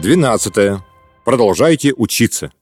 Двенадцатое. Продолжайте учиться.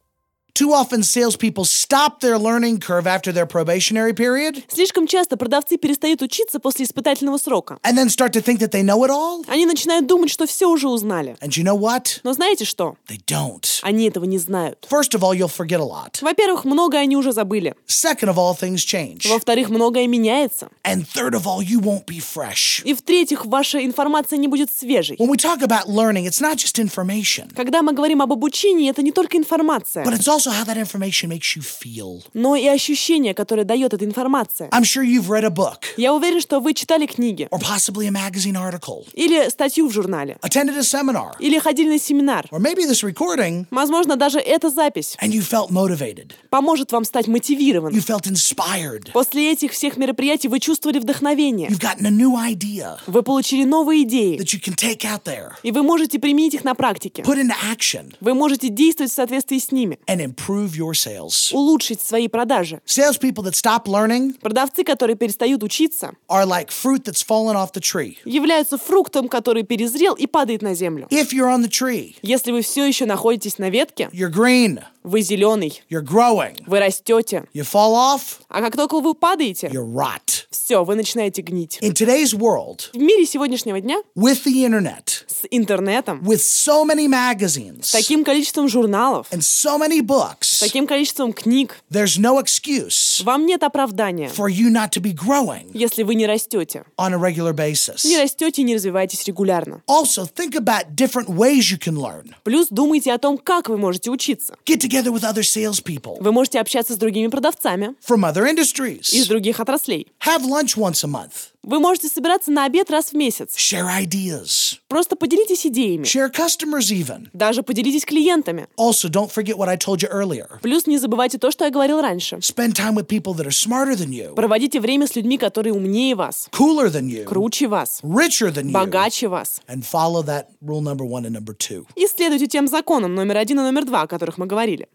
Too often, salespeople stop their learning curve after their probationary period Слишком часто продавцы перестают учиться после испытательного срока. and then start to think that they know it all. Они начинают думать, что все уже узнали. And you know what? Но знаете что? They don't. Они этого не знают. First of all, you'll forget a lot. Во-первых, многое они уже забыли. Second of all, things change. Во-вторых, многое меняется. And third of all, you won't be fresh. И в-третьих, ваша информация не будет свежей. When we talk about learning, it's not just information, Когда мы говорим об обучении, это не только but информация, it's also how that information makes you feel. но и ощущение, которое дает эта информация. I'm sure you've read a book Я уверен, что вы читали книги or possibly a magazine article, или статью в журнале, attended a seminar, или ходили на семинар. or maybe this recording, Возможно, даже эта запись and you felt motivated. поможет вам стать мотивированным. You felt inspired. После этих всех мероприятий вы чувствовали вдохновение. You've gotten a new idea Вы получили новые идеи, that you can take out there, и вы можете применить их на практике. put into action, Вы можете действовать в соответствии с ними, and improve your sales. улучшить свои продажи. Salespeople that stop learning Продавцы, которые перестают учиться, are like fruit that's fallen off the tree. являются фруктом, который перезрел и падает на землю. If you're on the tree, Если вы все еще находитесь на ветке, you're green, вы зеленый, you're growing. вы растете. You fall off, А как только вы падаете, you rot. все, вы начинаете гнить. In today's world, В мире сегодняшнего дня with the internet, с интернетом, with so many с magazines таким количеством журналов, and so many с books, таким количеством книг, there's no excuse вам нет оправдания, for you not to be growing если вы не растете. on a regular basis. Не растете и не развиваетесь регулярно. Also, think about different ways you can learn. Плюс думайте о том, как вы можете учиться. Get together with other salespeople Вы можете общаться с другими продавцами from other из industries. других отраслей. Have lunch once a month. Вы можете собираться на обед раз в месяц. Share ideas. Просто поделитесь идеями. Share customers even. Даже поделитесь клиентами. Also, don't forget what I told you earlier. Плюс не забывайте то, что я говорил раньше. Spend time with people that are smarter than you, Проводите время с людьми, которые умнее вас, cooler than you, круче вас, richer than you, богаче вас. and follow that rule number one and number two. И следуйте тем законам номер один и номер два, о которых мы говорили.